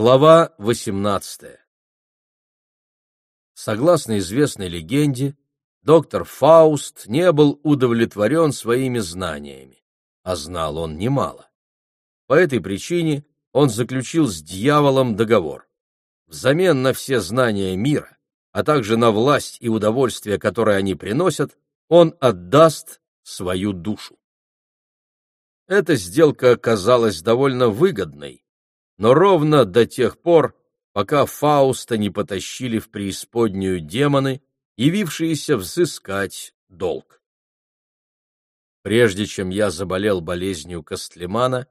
Глава 18. Согласно известной легенде, доктор Фауст не был удовлетворен своими знаниями, а знал он немало. По этой причине он заключил с дьяволом договор. Взамен на все знания мира, а также на власть и удовольствие, которые они приносят, он отдаст свою душу. Эта сделка оказалась довольно выгодной, но ровно до тех пор, пока Фауста не потащили в преисподнюю демоны, явившиеся взыскать долг. Прежде чем я заболел болезнью Костлемана,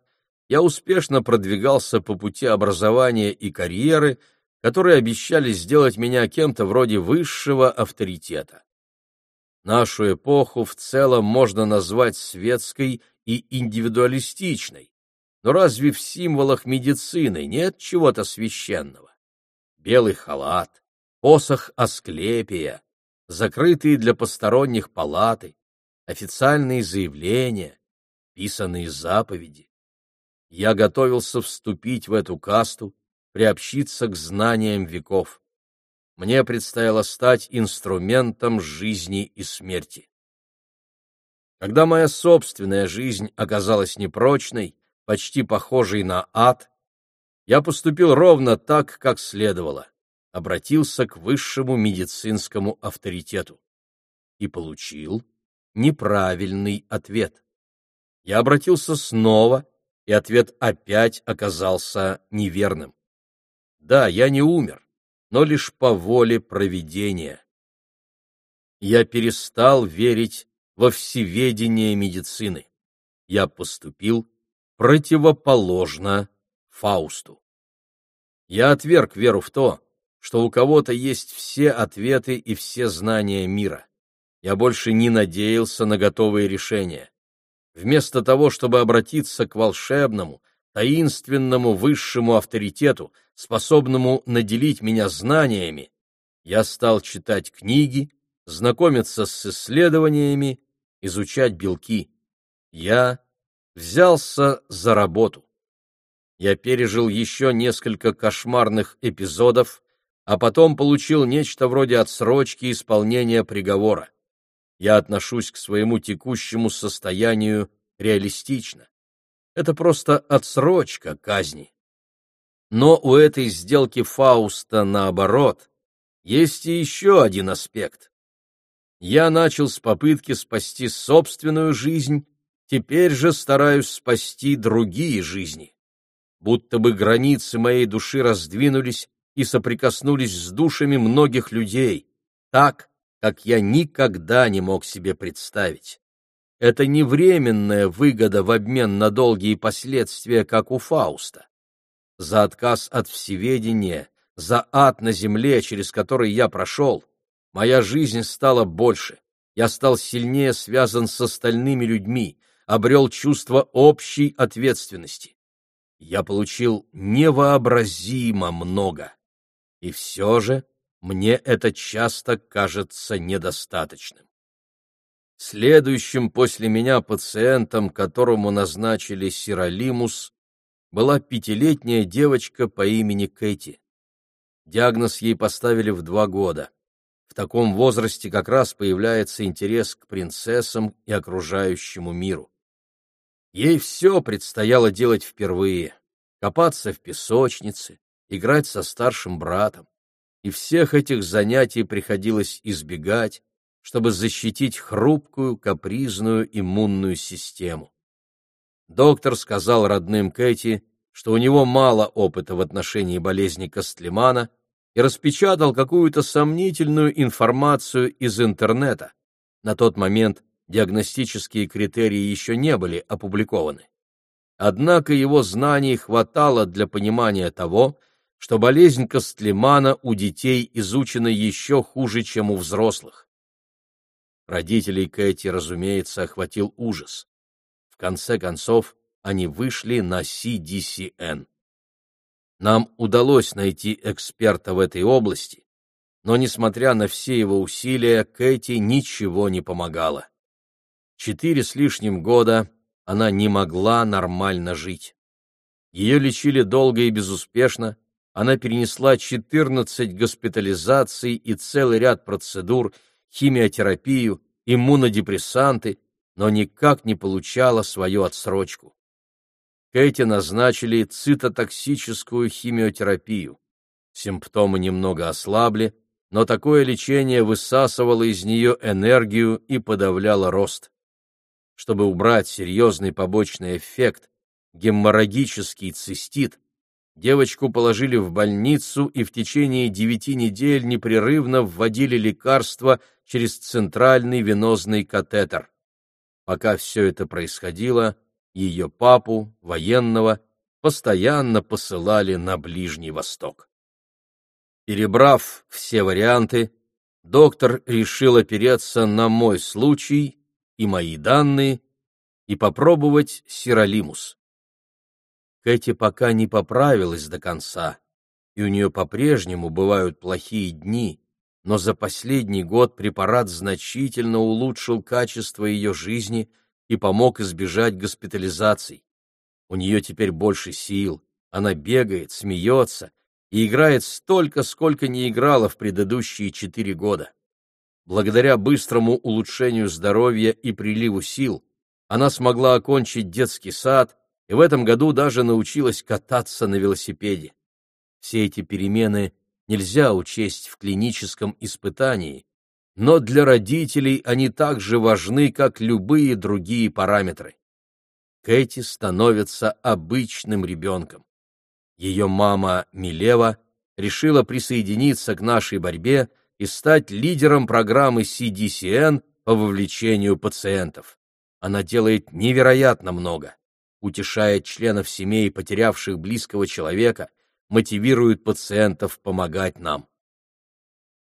я успешно продвигался по пути образования и карьеры, которые обещали сделать меня кем-то вроде высшего авторитета. Нашу эпоху в целом можно назвать светской и индивидуалистичной, но разве в символах медицины нет чего-то священного? Белый халат, посох Асклепия, закрытые для посторонних палаты, официальные заявления, писанные заповеди. Я готовился вступить в эту касту, приобщиться к знаниям веков. Мне предстояло стать инструментом жизни и смерти. Когда моя собственная жизнь оказалась непрочной, почти похожий на ад, я поступил ровно так, как следовало, обратился к высшему медицинскому авторитету и получил неправильный ответ. Я обратился снова, и ответ опять оказался неверным. Да, я не умер, но лишь по воле провидения. Я перестал верить во всеведение медицины. Я поступил противоположно Фаусту. Я отверг веру в то, что у кого-то есть все ответы и все знания мира. Я больше не надеялся на готовые решения. Вместо того, чтобы обратиться к волшебному, таинственному высшему авторитету, способному наделить меня знаниями, я стал читать книги, знакомиться с исследованиями, изучать белки. Я взялся за работу. Я пережил еще несколько кошмарных эпизодов, а потом получил нечто вроде отсрочки исполнения приговора. Я отношусь к своему текущему состоянию реалистично. Это просто отсрочка казни. Но у этой сделки Фауста, наоборот, есть и еще один аспект. Я начал с попытки спасти собственную жизнь Теперь же стараюсь спасти другие жизни. Будто бы границы моей души раздвинулись и соприкоснулись с душами многих людей, так, как я никогда не мог себе представить. Это не временная выгода в обмен на долгие последствия, как у Фауста. За отказ от всеведения, за ад на земле, через который я прошел, моя жизнь стала больше. Я стал сильнее связан с остальными людьми, обрел чувство общей ответственности. Я получил невообразимо много. И все же мне это часто кажется недостаточным. Следующим после меня пациентом, которому назначили сиролимус, была пятилетняя девочка по имени Кэти. Диагноз ей поставили в два года. В таком возрасте как раз появляется интерес к принцессам и окружающему миру. Ей все предстояло делать впервые — копаться в песочнице, играть со старшим братом. И всех этих занятий приходилось избегать, чтобы защитить хрупкую, капризную иммунную систему. Доктор сказал родным Кэти, что у него мало опыта в отношении болезни Костлемана и распечатал какую-то сомнительную информацию из интернета. На тот момент диагностические критерии еще не были опубликованы. Однако его знаний хватало для понимания того, что болезнь Костлемана у детей изучена еще хуже, чем у взрослых. Родителей Кэти, разумеется, охватил ужас. В конце концов, они вышли на CDCN. Нам удалось найти эксперта в этой области, но, несмотря на все его усилия, Кэти ничего не помогало. Четыре с лишним года она не могла нормально жить. Ее лечили долго и безуспешно, она перенесла 14 госпитализаций и целый ряд процедур, химиотерапию, иммунодепрессанты, но никак не получала свою отсрочку. Кэти назначили цитотоксическую химиотерапию. Симптомы немного ослабли, но такое лечение высасывало из нее энергию и подавляло рост. Чтобы убрать серьезный побочный эффект, геморрагический цистит, девочку положили в больницу и в течение девяти недель непрерывно вводили лекарства через центральный венозный катетер. Пока все это происходило, ее папу, военного, постоянно посылали на Ближний Восток. Перебрав все варианты, доктор решил опереться на мой случай и мои данные и попробовать сиролимус. Кэти пока не поправилась до конца, и у нее по-прежнему бывают плохие дни, но за последний год препарат значительно улучшил качество ее жизни и помог избежать госпитализаций. У нее теперь больше сил, она бегает, смеется и играет столько, сколько не играла в предыдущие четыре года. Благодаря быстрому улучшению здоровья и приливу сил она смогла окончить детский сад и в этом году даже научилась кататься на велосипеде. Все эти перемены нельзя учесть в клиническом испытании, но для родителей они так же важны, как любые другие параметры. Кэти становится обычным ребенком. Ее мама Милева решила присоединиться к нашей борьбе и стать лидером программы CDCN по вовлечению пациентов. Она делает невероятно много, утешает членов семей, потерявших близкого человека, мотивирует пациентов помогать нам.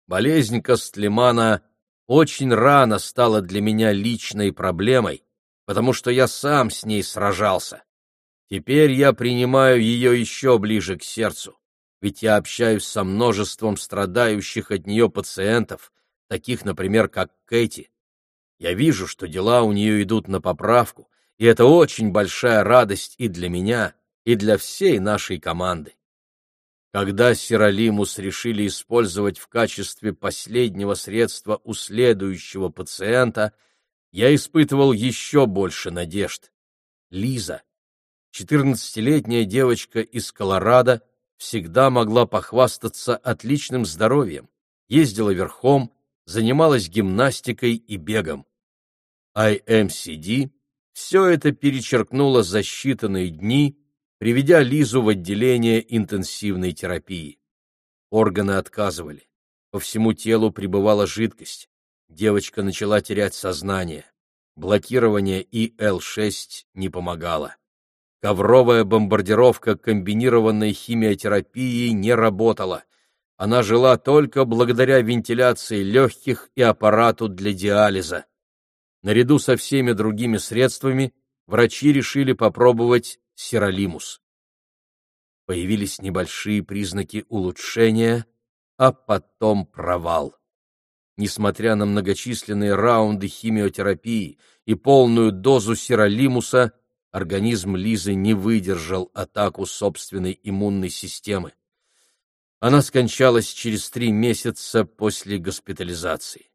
Болезнь Костлемана очень рано стала для меня личной проблемой, потому что я сам с ней сражался. Теперь я принимаю ее еще ближе к сердцу, ведь я общаюсь со множеством страдающих от нее пациентов, таких, например, как Кэти. Я вижу, что дела у нее идут на поправку, и это очень большая радость и для меня, и для всей нашей команды. Когда сиролимус решили использовать в качестве последнего средства у следующего пациента, я испытывал еще больше надежд. Лиза, четырнадцатилетняя девочка из Колорадо, всегда могла похвастаться отличным здоровьем, ездила верхом, занималась гимнастикой и бегом. IMCD все это перечеркнуло за считанные дни, приведя Лизу в отделение интенсивной терапии. Органы отказывали. По всему телу пребывала жидкость. Девочка начала терять сознание. Блокирование ИЛ-6 не помогало. Ковровая бомбардировка комбинированной химиотерапии не работала. Она жила только благодаря вентиляции легких и аппарату для диализа. Наряду со всеми другими средствами врачи решили попробовать сиролимус. Появились небольшие признаки улучшения, а потом провал. Несмотря на многочисленные раунды химиотерапии и полную дозу сиролимуса, организм Лизы не выдержал атаку собственной иммунной системы. Она скончалась через три месяца после госпитализации.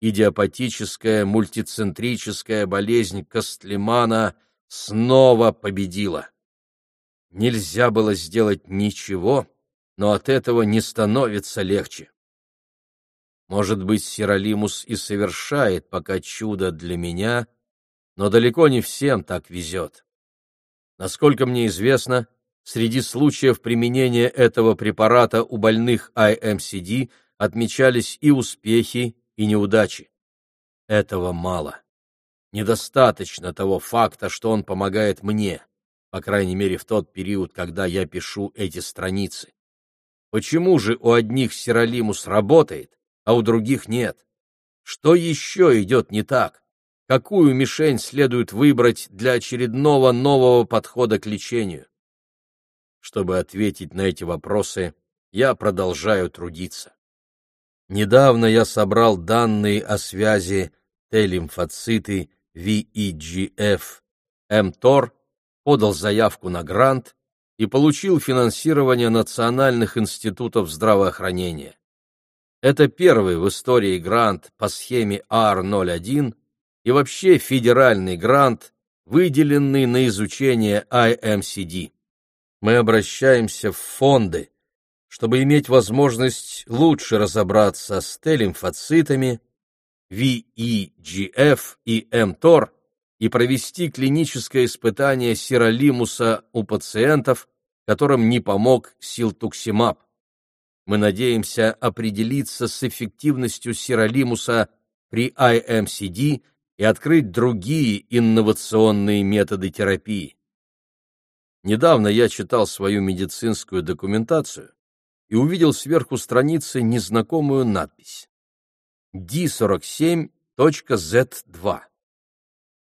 Идиопатическая мультицентрическая болезнь Костлемана – снова победила. Нельзя было сделать ничего, но от этого не становится легче. Может быть, Сиролимус и совершает пока чудо для меня, но далеко не всем так везет. Насколько мне известно, среди случаев применения этого препарата у больных IMCD отмечались и успехи, и неудачи. Этого мало недостаточно того факта, что он помогает мне, по крайней мере в тот период, когда я пишу эти страницы. Почему же у одних сиролимус работает, а у других нет? Что еще идет не так? Какую мишень следует выбрать для очередного нового подхода к лечению? Чтобы ответить на эти вопросы, я продолжаю трудиться. Недавно я собрал данные о связи Т-лимфоциты VEGF, МТОР подал заявку на грант и получил финансирование национальных институтов здравоохранения. Это первый в истории грант по схеме R01 и вообще федеральный грант, выделенный на изучение IMCD. Мы обращаемся в фонды, чтобы иметь возможность лучше разобраться с Т-лимфоцитами, VEGF и mTOR и провести клиническое испытание сиролимуса у пациентов, которым не помог силтуксимаб. Мы надеемся определиться с эффективностью сиролимуса при IMCD и открыть другие инновационные методы терапии. Недавно я читал свою медицинскую документацию и увидел сверху страницы незнакомую надпись D47.Z2.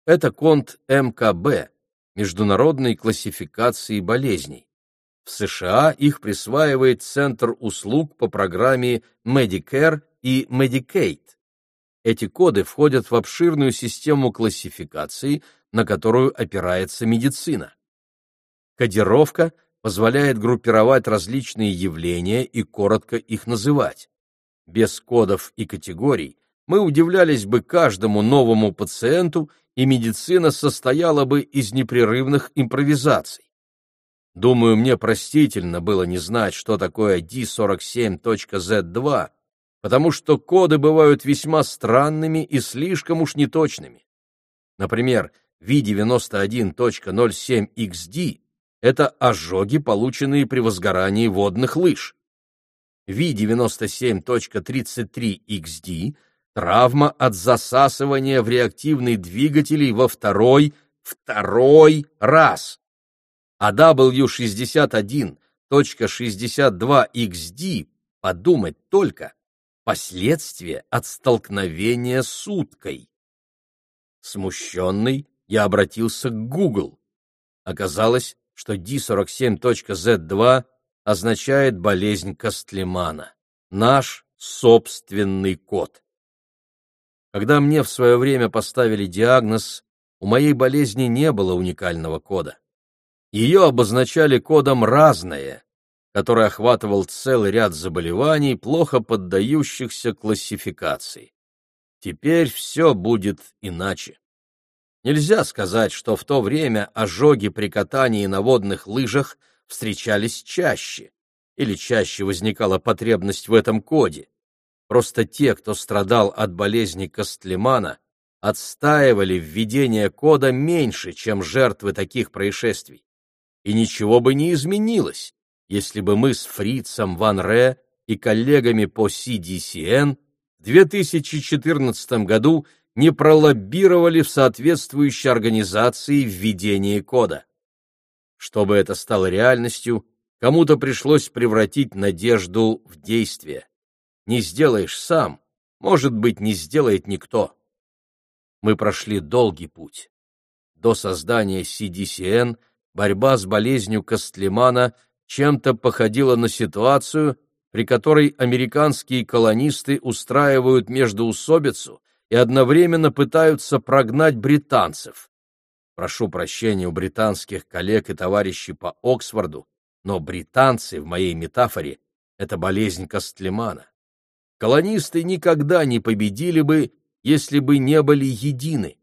Это конт МКБ, Международной классификации болезней. В США их присваивает Центр услуг по программе Medicare и Medicaid. Эти коды входят в обширную систему классификации, на которую опирается медицина. Кодировка позволяет группировать различные явления и коротко их называть. Без кодов и категорий мы удивлялись бы каждому новому пациенту, и медицина состояла бы из непрерывных импровизаций. Думаю, мне простительно было не знать, что такое D47.Z2, потому что коды бывают весьма странными и слишком уж неточными. Например, V91.07XD — это ожоги, полученные при возгорании водных лыж. V97.33XD — травма от засасывания в реактивный двигатель во второй, второй раз. А W61.62XD, подумать только, последствия от столкновения с уткой. Смущенный, я обратился к Google. Оказалось, что D47.Z2 означает болезнь Костлемана, наш собственный код. Когда мне в свое время поставили диагноз, у моей болезни не было уникального кода. Ее обозначали кодом «разное», который охватывал целый ряд заболеваний, плохо поддающихся классификации. Теперь все будет иначе. Нельзя сказать, что в то время ожоги при катании на водных лыжах встречались чаще, или чаще возникала потребность в этом коде. Просто те, кто страдал от болезни Костлемана, отстаивали введение кода меньше, чем жертвы таких происшествий. И ничего бы не изменилось, если бы мы с Фрицем Ван Ре и коллегами по CDCN в 2014 году не пролоббировали в соответствующей организации введение кода. Чтобы это стало реальностью, кому-то пришлось превратить надежду в действие. Не сделаешь сам, может быть, не сделает никто. Мы прошли долгий путь. До создания CDCN борьба с болезнью Костлемана чем-то походила на ситуацию, при которой американские колонисты устраивают междоусобицу и одновременно пытаются прогнать британцев. Прошу прощения у британских коллег и товарищей по Оксфорду, но британцы в моей метафоре — это болезнь Костлемана. Колонисты никогда не победили бы, если бы не были едины.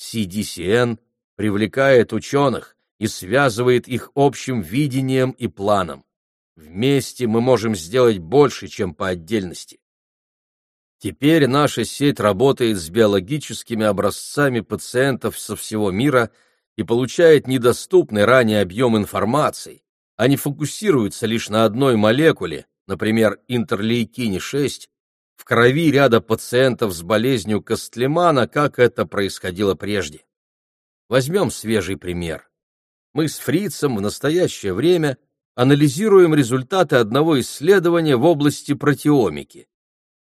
CDCN привлекает ученых и связывает их общим видением и планом. Вместе мы можем сделать больше, чем по отдельности. Теперь наша сеть работает с биологическими образцами пациентов со всего мира и получает недоступный ранее объем информации, а не фокусируется лишь на одной молекуле, например, интерлейкине-6, в крови ряда пациентов с болезнью Костлемана, как это происходило прежде. Возьмем свежий пример. Мы с Фрицем в настоящее время анализируем результаты одного исследования в области протеомики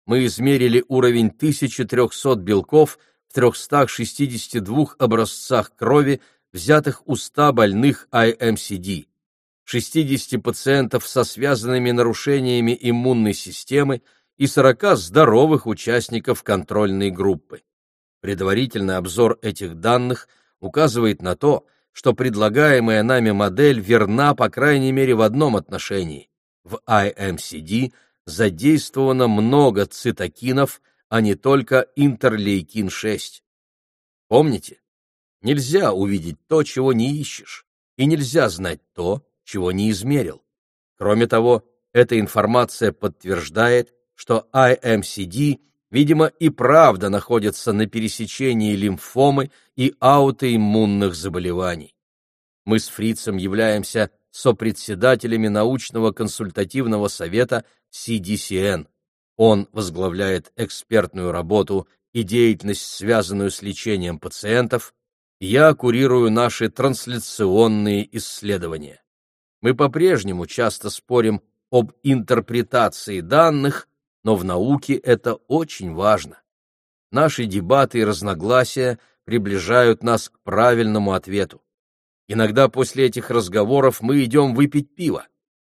мы измерили уровень 1300 белков в 362 образцах крови, взятых у 100 больных IMCD, 60 пациентов со связанными нарушениями иммунной системы и 40 здоровых участников контрольной группы. Предварительный обзор этих данных указывает на то, что предлагаемая нами модель верна по крайней мере в одном отношении. В IMCD задействовано много цитокинов, а не только интерлейкин-6. Помните? Нельзя увидеть то, чего не ищешь, и нельзя знать то, чего не измерил. Кроме того, эта информация подтверждает, что IMCD, видимо, и правда находится на пересечении лимфомы и аутоиммунных заболеваний. Мы с Фрицем являемся сопредседателями научного консультативного совета CDCN. Он возглавляет экспертную работу и деятельность, связанную с лечением пациентов, я курирую наши трансляционные исследования. Мы по-прежнему часто спорим об интерпретации данных, но в науке это очень важно. Наши дебаты и разногласия приближают нас к правильному ответу. Иногда после этих разговоров мы идем выпить пиво.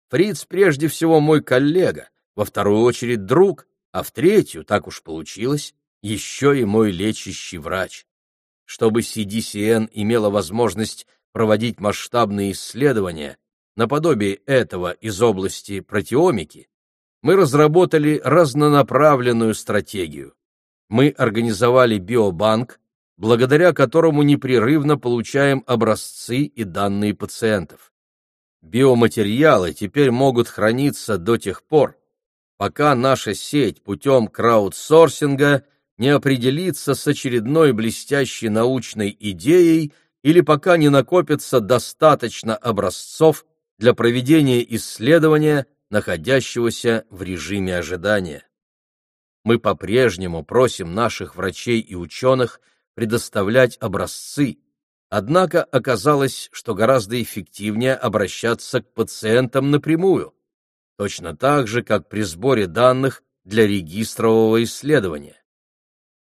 Фриц прежде всего мой коллега, во вторую очередь друг, а в третью, так уж получилось, еще и мой лечащий врач. Чтобы CDCN имела возможность проводить масштабные исследования, наподобие этого из области протеомики, мы разработали разнонаправленную стратегию. Мы организовали биобанк, благодаря которому непрерывно получаем образцы и данные пациентов. Биоматериалы теперь могут храниться до тех пор, пока наша сеть путем краудсорсинга – не определиться с очередной блестящей научной идеей или пока не накопится достаточно образцов для проведения исследования, находящегося в режиме ожидания. Мы по-прежнему просим наших врачей и ученых предоставлять образцы, однако оказалось, что гораздо эффективнее обращаться к пациентам напрямую, точно так же, как при сборе данных для регистрового исследования.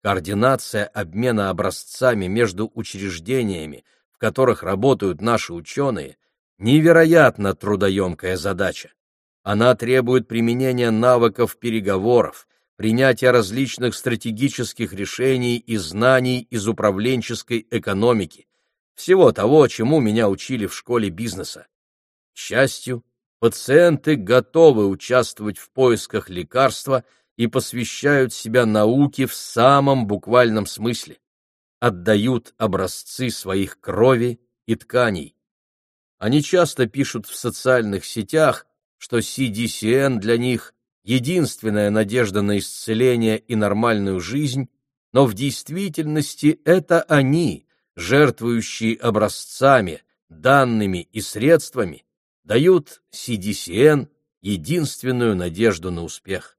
Координация обмена образцами между учреждениями, в которых работают наши ученые, невероятно трудоемкая задача. Она требует применения навыков переговоров, принятия различных стратегических решений и знаний из управленческой экономики, всего того, чему меня учили в школе бизнеса. К счастью, пациенты готовы участвовать в поисках лекарства – и посвящают себя науке в самом буквальном смысле, отдают образцы своих крови и тканей. Они часто пишут в социальных сетях, что CDCN для них единственная надежда на исцеление и нормальную жизнь, но в действительности это они, жертвующие образцами, данными и средствами, дают CDCN единственную надежду на успех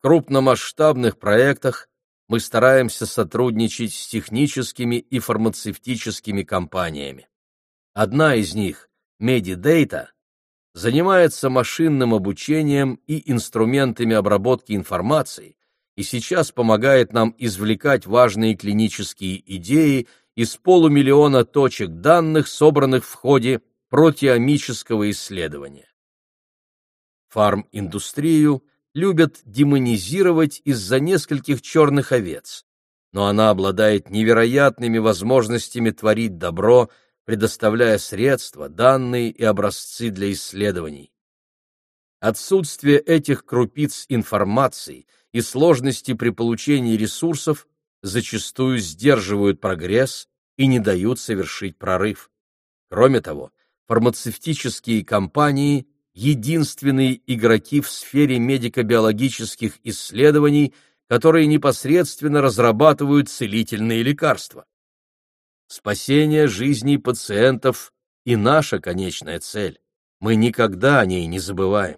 крупномасштабных проектах мы стараемся сотрудничать с техническими и фармацевтическими компаниями. Одна из них, Medidata, занимается машинным обучением и инструментами обработки информации и сейчас помогает нам извлекать важные клинические идеи из полумиллиона точек данных, собранных в ходе протеомического исследования. Фарм-индустрию любят демонизировать из-за нескольких черных овец, но она обладает невероятными возможностями творить добро, предоставляя средства, данные и образцы для исследований. Отсутствие этих крупиц информации и сложности при получении ресурсов зачастую сдерживают прогресс и не дают совершить прорыв. Кроме того, фармацевтические компании единственные игроки в сфере медико-биологических исследований, которые непосредственно разрабатывают целительные лекарства. Спасение жизней пациентов и наша конечная цель. Мы никогда о ней не забываем.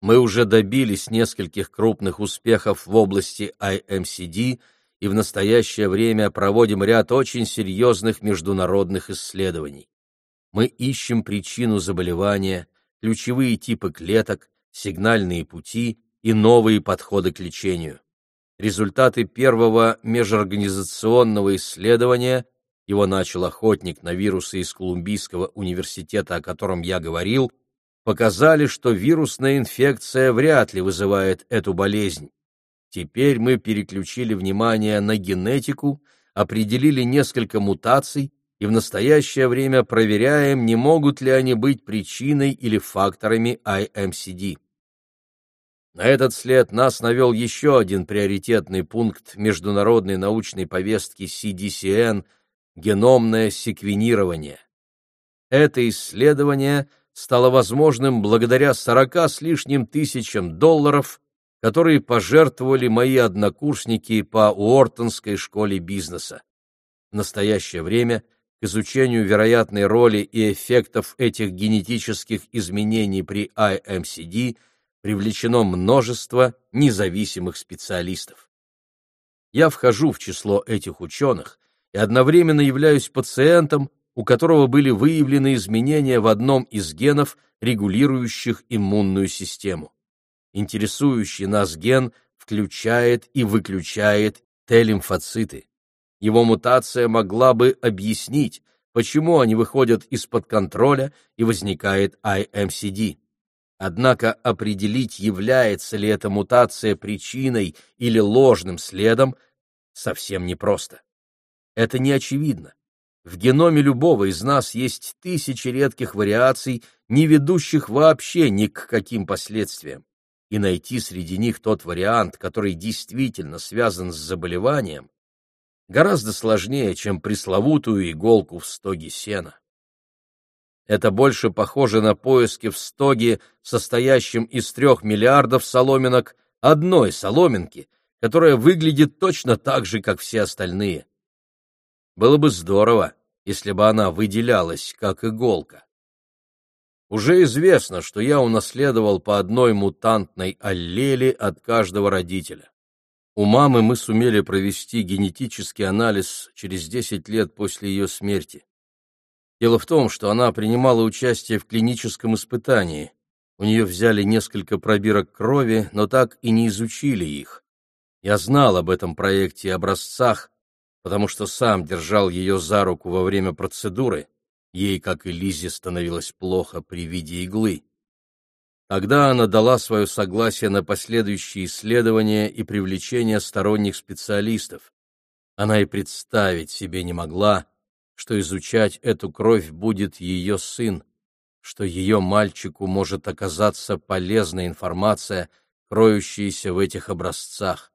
Мы уже добились нескольких крупных успехов в области IMCD и в настоящее время проводим ряд очень серьезных международных исследований. Мы ищем причину заболевания, ключевые типы клеток, сигнальные пути и новые подходы к лечению. Результаты первого межорганизационного исследования, его начал охотник на вирусы из Колумбийского университета, о котором я говорил, показали, что вирусная инфекция вряд ли вызывает эту болезнь. Теперь мы переключили внимание на генетику, определили несколько мутаций и в настоящее время проверяем, не могут ли они быть причиной или факторами IMCD. На этот след нас навел еще один приоритетный пункт международной научной повестки CDCN – геномное секвенирование. Это исследование стало возможным благодаря 40 с лишним тысячам долларов, которые пожертвовали мои однокурсники по Уортонской школе бизнеса. В настоящее время к изучению вероятной роли и эффектов этих генетических изменений при IMCD – привлечено множество независимых специалистов. Я вхожу в число этих ученых и одновременно являюсь пациентом, у которого были выявлены изменения в одном из генов, регулирующих иммунную систему. Интересующий нас ген включает и выключает Т-лимфоциты. Его мутация могла бы объяснить, почему они выходят из-под контроля и возникает IMCD. Однако определить, является ли эта мутация причиной или ложным следом, совсем непросто. Это не очевидно. В геноме любого из нас есть тысячи редких вариаций, не ведущих вообще ни к каким последствиям. И найти среди них тот вариант, который действительно связан с заболеванием, гораздо сложнее, чем пресловутую иголку в стоге сена. Это больше похоже на поиски в стоге, состоящем из трех миллиардов соломинок, одной соломинки, которая выглядит точно так же, как все остальные. Было бы здорово, если бы она выделялась, как иголка. Уже известно, что я унаследовал по одной мутантной аллели от каждого родителя. У мамы мы сумели провести генетический анализ через 10 лет после ее смерти. Дело в том, что она принимала участие в клиническом испытании. У нее взяли несколько пробирок крови, но так и не изучили их. Я знал об этом проекте и образцах, потому что сам держал ее за руку во время процедуры. Ей, как и Лизе, становилось плохо при виде иглы. Тогда она дала свое согласие на последующие исследования и привлечение сторонних специалистов. Она и представить себе не могла, что изучать эту кровь будет ее сын, что ее мальчику может оказаться полезная информация, кроющаяся в этих образцах.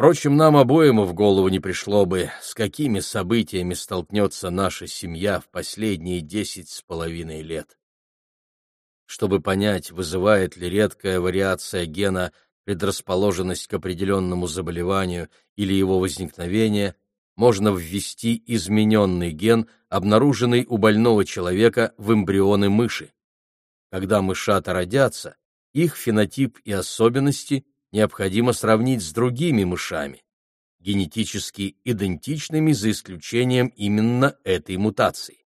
Впрочем, нам обоим в голову не пришло бы, с какими событиями столкнется наша семья в последние десять с половиной лет. Чтобы понять, вызывает ли редкая вариация гена предрасположенность к определенному заболеванию или его возникновение, можно ввести измененный ген, обнаруженный у больного человека в эмбрионы мыши. Когда мышата родятся, их фенотип и особенности необходимо сравнить с другими мышами, генетически идентичными за исключением именно этой мутации.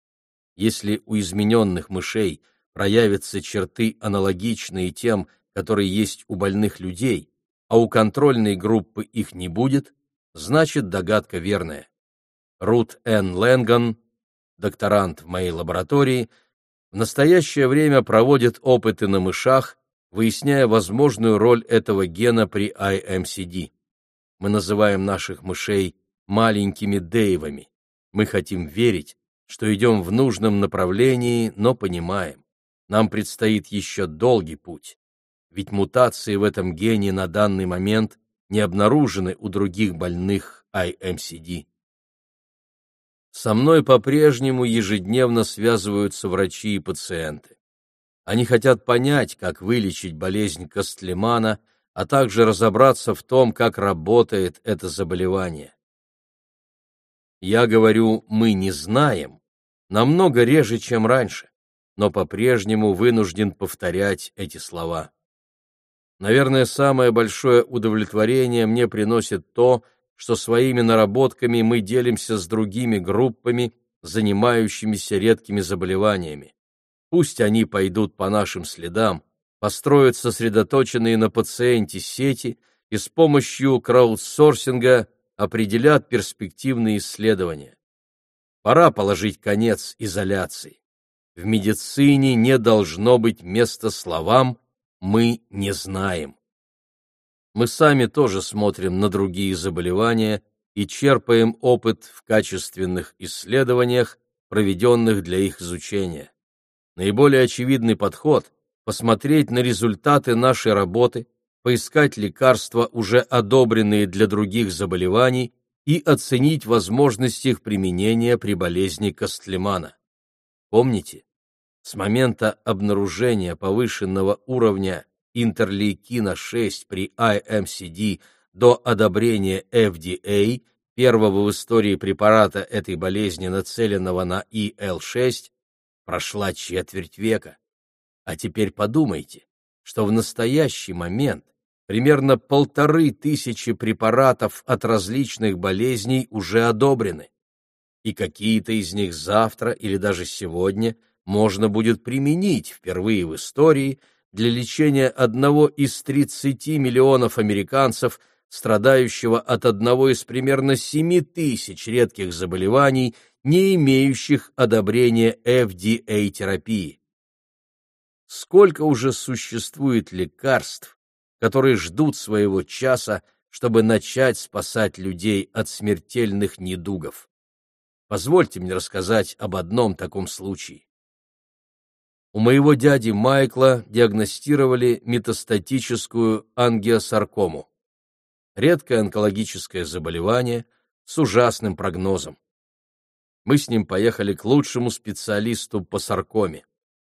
Если у измененных мышей проявятся черты, аналогичные тем, которые есть у больных людей, а у контрольной группы их не будет, значит догадка верная. Рут Н. Лэнган, докторант в моей лаборатории, в настоящее время проводит опыты на мышах, выясняя возможную роль этого гена при IMCD. Мы называем наших мышей маленькими Дэйвами. Мы хотим верить, что идем в нужном направлении, но понимаем, нам предстоит еще долгий путь. Ведь мутации в этом гене на данный момент не обнаружены у других больных IMCD. Со мной по-прежнему ежедневно связываются врачи и пациенты. Они хотят понять, как вылечить болезнь Костлемана, а также разобраться в том, как работает это заболевание. Я говорю «мы не знаем» намного реже, чем раньше, но по-прежнему вынужден повторять эти слова. Наверное, самое большое удовлетворение мне приносит то, что своими наработками мы делимся с другими группами, занимающимися редкими заболеваниями. Пусть они пойдут по нашим следам, построят сосредоточенные на пациенте сети и с помощью краудсорсинга определят перспективные исследования. Пора положить конец изоляции. В медицине не должно быть места словам мы не знаем. Мы сами тоже смотрим на другие заболевания и черпаем опыт в качественных исследованиях, проведенных для их изучения. Наиболее очевидный подход – посмотреть на результаты нашей работы, поискать лекарства, уже одобренные для других заболеваний, и оценить возможность их применения при болезни Костлемана. Помните, с момента обнаружения повышенного уровня интерлейкина-6 при IMCD до одобрения FDA, первого в истории препарата этой болезни, нацеленного на IL-6, прошла четверть века. А теперь подумайте, что в настоящий момент примерно полторы тысячи препаратов от различных болезней уже одобрены, и какие-то из них завтра или даже сегодня можно будет применить впервые в истории для лечения одного из 30 миллионов американцев, страдающего от одного из примерно 7 тысяч редких заболеваний, не имеющих одобрения FDA-терапии. Сколько уже существует лекарств, которые ждут своего часа, чтобы начать спасать людей от смертельных недугов. Позвольте мне рассказать об одном таком случае. У моего дяди Майкла диагностировали метастатическую ангиосаркому. Редкое онкологическое заболевание с ужасным прогнозом. Мы с ним поехали к лучшему специалисту по саркоме.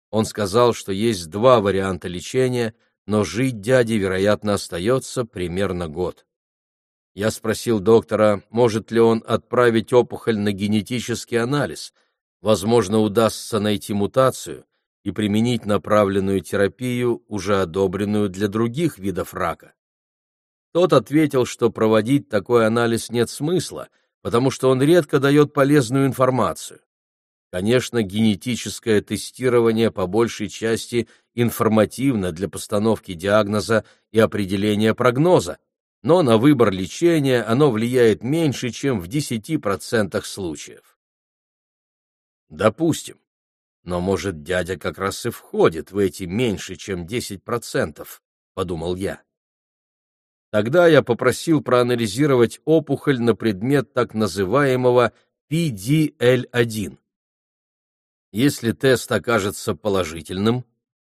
Он сказал, что есть два варианта лечения, но жить дяде, вероятно, остается примерно год. Я спросил доктора, может ли он отправить опухоль на генетический анализ. Возможно, удастся найти мутацию и применить направленную терапию, уже одобренную для других видов рака. Тот ответил, что проводить такой анализ нет смысла, потому что он редко дает полезную информацию. Конечно, генетическое тестирование по большей части информативно для постановки диагноза и определения прогноза, но на выбор лечения оно влияет меньше, чем в 10% случаев. Допустим. Но, может, дядя как раз и входит в эти меньше, чем 10%, подумал я. Тогда я попросил проанализировать опухоль на предмет так называемого PDL1. Если тест окажется положительным,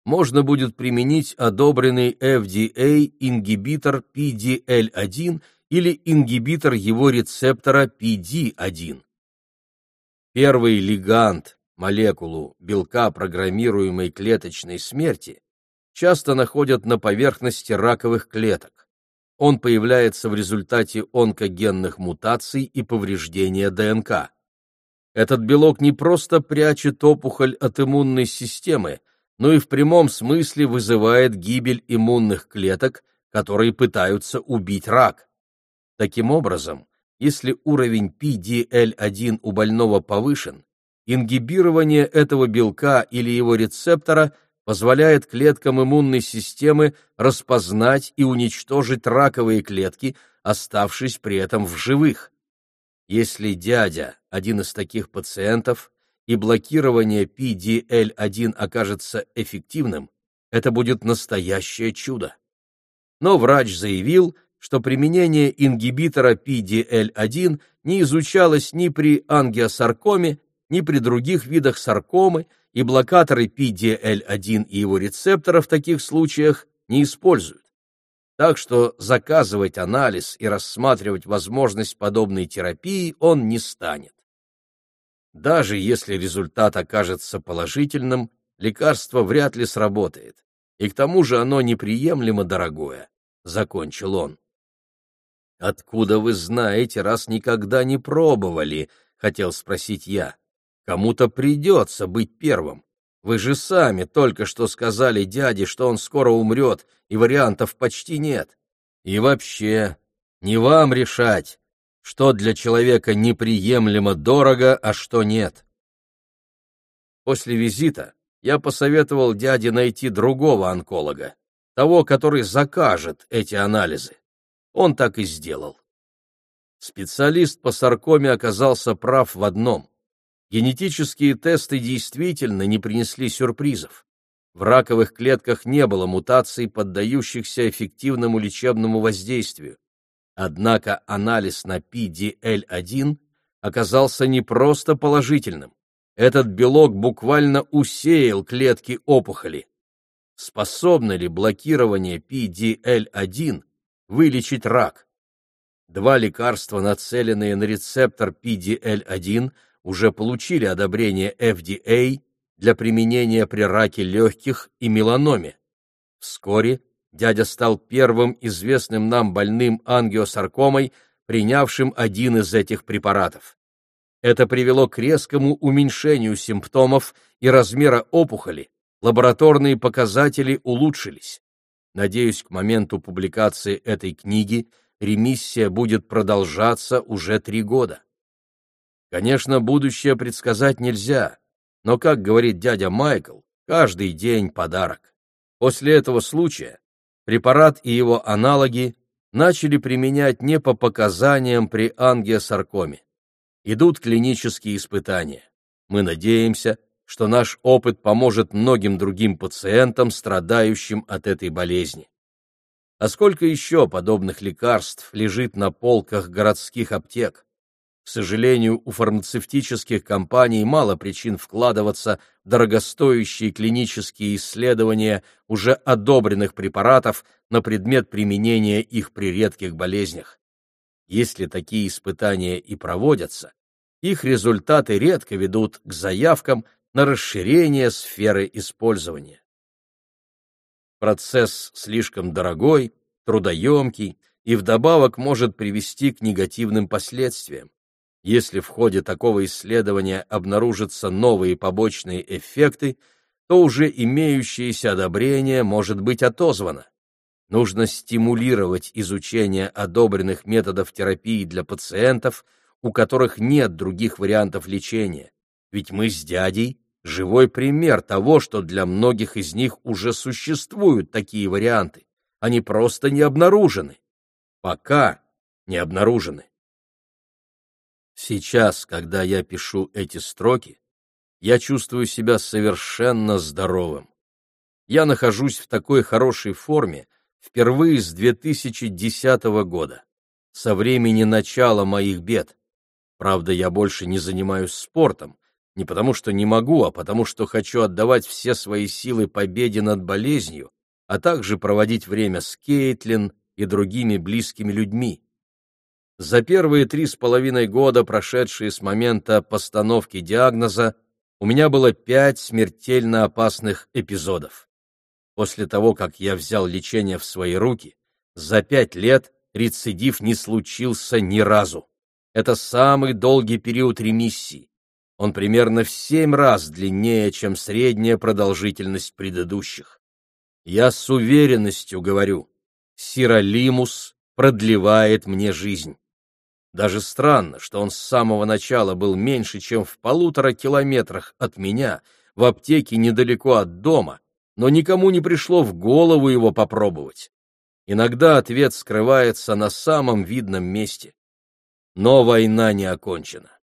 можно будет применить одобренный FDA ингибитор PDL1 или ингибитор его рецептора PD1. Первый лигант, молекулу белка программируемой клеточной смерти, часто находят на поверхности раковых клеток. Он появляется в результате онкогенных мутаций и повреждения ДНК. Этот белок не просто прячет опухоль от иммунной системы, но и в прямом смысле вызывает гибель иммунных клеток, которые пытаются убить рак. Таким образом, если уровень PDL1 у больного повышен, ингибирование этого белка или его рецептора позволяет клеткам иммунной системы распознать и уничтожить раковые клетки, оставшись при этом в живых. Если дядя один из таких пациентов, и блокирование PDL1 окажется эффективным, это будет настоящее чудо. Но врач заявил, что применение ингибитора PDL1 не изучалось ни при ангиосаркоме, ни при других видах саркомы, и блокаторы PDL1 и его рецепторы в таких случаях не используют. Так что заказывать анализ и рассматривать возможность подобной терапии он не станет. Даже если результат окажется положительным, лекарство вряд ли сработает, и к тому же оно неприемлемо дорогое, — закончил он. «Откуда вы знаете, раз никогда не пробовали?» — хотел спросить я. «Кому-то придется быть первым. Вы же сами только что сказали дяде, что он скоро умрет, и вариантов почти нет. И вообще, не вам решать, что для человека неприемлемо дорого, а что нет. После визита я посоветовал дяде найти другого онколога, того, который закажет эти анализы. Он так и сделал. Специалист по саркоме оказался прав в одном. Генетические тесты действительно не принесли сюрпризов. В раковых клетках не было мутаций, поддающихся эффективному лечебному воздействию. Однако анализ на PDL-1 оказался не просто положительным. Этот белок буквально усеял клетки опухоли. Способно ли блокирование PDL-1 вылечить рак? Два лекарства, нацеленные на рецептор PDL-1, уже получили одобрение FDA для применения при раке легких и меланоме. Вскоре дядя стал первым известным нам больным ангиосаркомой, принявшим один из этих препаратов. Это привело к резкому уменьшению симптомов и размера опухоли, лабораторные показатели улучшились. Надеюсь, к моменту публикации этой книги ремиссия будет продолжаться уже три года. Конечно, будущее предсказать нельзя, но, как говорит дядя Майкл, каждый день подарок. После этого случая препарат и его аналоги начали применять не по показаниям при ангиосаркоме. Идут клинические испытания. Мы надеемся, что наш опыт поможет многим другим пациентам, страдающим от этой болезни. А сколько еще подобных лекарств лежит на полках городских аптек? К сожалению, у фармацевтических компаний мало причин вкладываться в дорогостоящие клинические исследования уже одобренных препаратов на предмет применения их при редких болезнях. Если такие испытания и проводятся, их результаты редко ведут к заявкам на расширение сферы использования. Процесс слишком дорогой, трудоемкий и вдобавок может привести к негативным последствиям. Если в ходе такого исследования обнаружатся новые побочные эффекты, то уже имеющееся одобрение может быть отозвано. Нужно стимулировать изучение одобренных методов терапии для пациентов, у которых нет других вариантов лечения, ведь мы с дядей живой пример того, что для многих из них уже существуют такие варианты, они просто не обнаружены. Пока не обнаружены. Сейчас, когда я пишу эти строки, я чувствую себя совершенно здоровым. Я нахожусь в такой хорошей форме впервые с 2010 года, со времени начала моих бед. Правда, я больше не занимаюсь спортом, не потому что не могу, а потому что хочу отдавать все свои силы победе над болезнью, а также проводить время с Кейтлин и другими близкими людьми. За первые три с половиной года, прошедшие с момента постановки диагноза, у меня было пять смертельно опасных эпизодов. После того, как я взял лечение в свои руки, за пять лет рецидив не случился ни разу. Это самый долгий период ремиссии. Он примерно в семь раз длиннее, чем средняя продолжительность предыдущих. Я с уверенностью говорю, сиролимус продлевает мне жизнь. Даже странно, что он с самого начала был меньше, чем в полутора километрах от меня, в аптеке недалеко от дома, но никому не пришло в голову его попробовать. Иногда ответ скрывается на самом видном месте. Но война не окончена.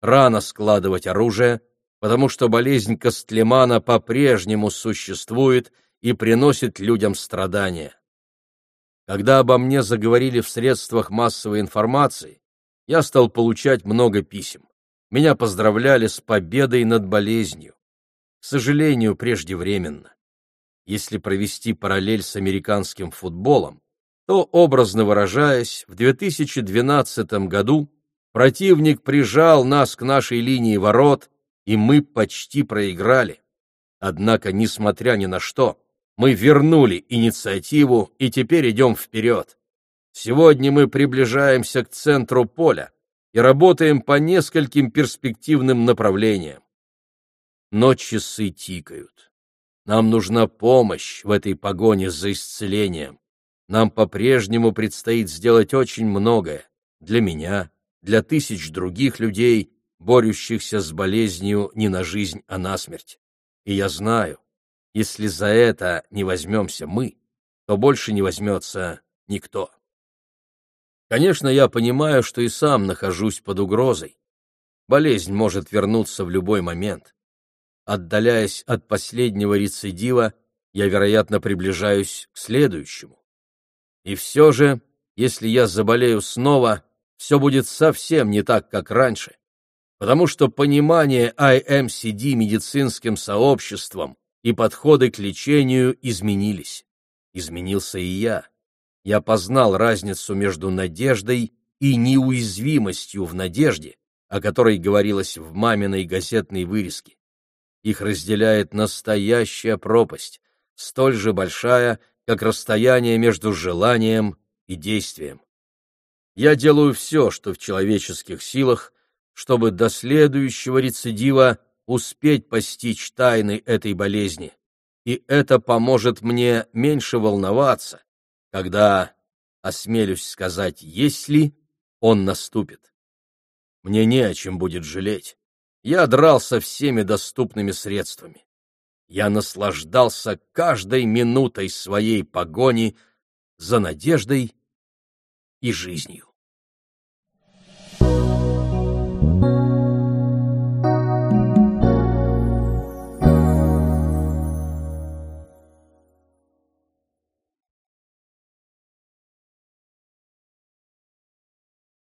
Рано складывать оружие, потому что болезнь Костлемана по-прежнему существует и приносит людям страдания. Когда обо мне заговорили в средствах массовой информации, я стал получать много писем. Меня поздравляли с победой над болезнью. К сожалению, преждевременно. Если провести параллель с американским футболом, то, образно выражаясь, в 2012 году противник прижал нас к нашей линии ворот, и мы почти проиграли. Однако, несмотря ни на что, мы вернули инициативу и теперь идем вперед. Сегодня мы приближаемся к центру поля и работаем по нескольким перспективным направлениям. Но часы тикают. Нам нужна помощь в этой погоне за исцелением. Нам по-прежнему предстоит сделать очень многое для меня, для тысяч других людей, борющихся с болезнью не на жизнь, а на смерть. И я знаю, если за это не возьмемся мы, то больше не возьмется никто. Конечно, я понимаю, что и сам нахожусь под угрозой. Болезнь может вернуться в любой момент. Отдаляясь от последнего рецидива, я, вероятно, приближаюсь к следующему. И все же если я заболею снова, все будет совсем не так, как раньше, потому что понимание IMCD медицинским сообществом и подходы к лечению изменились. Изменился и я. Я познал разницу между надеждой и неуязвимостью в надежде, о которой говорилось в маминой газетной вырезке. Их разделяет настоящая пропасть, столь же большая, как расстояние между желанием и действием. Я делаю все, что в человеческих силах, чтобы до следующего рецидива успеть постичь тайны этой болезни, и это поможет мне меньше волноваться, когда, осмелюсь сказать, если он наступит. Мне не о чем будет жалеть. Я дрался всеми доступными средствами. Я наслаждался каждой минутой своей погони за надеждой и жизнью.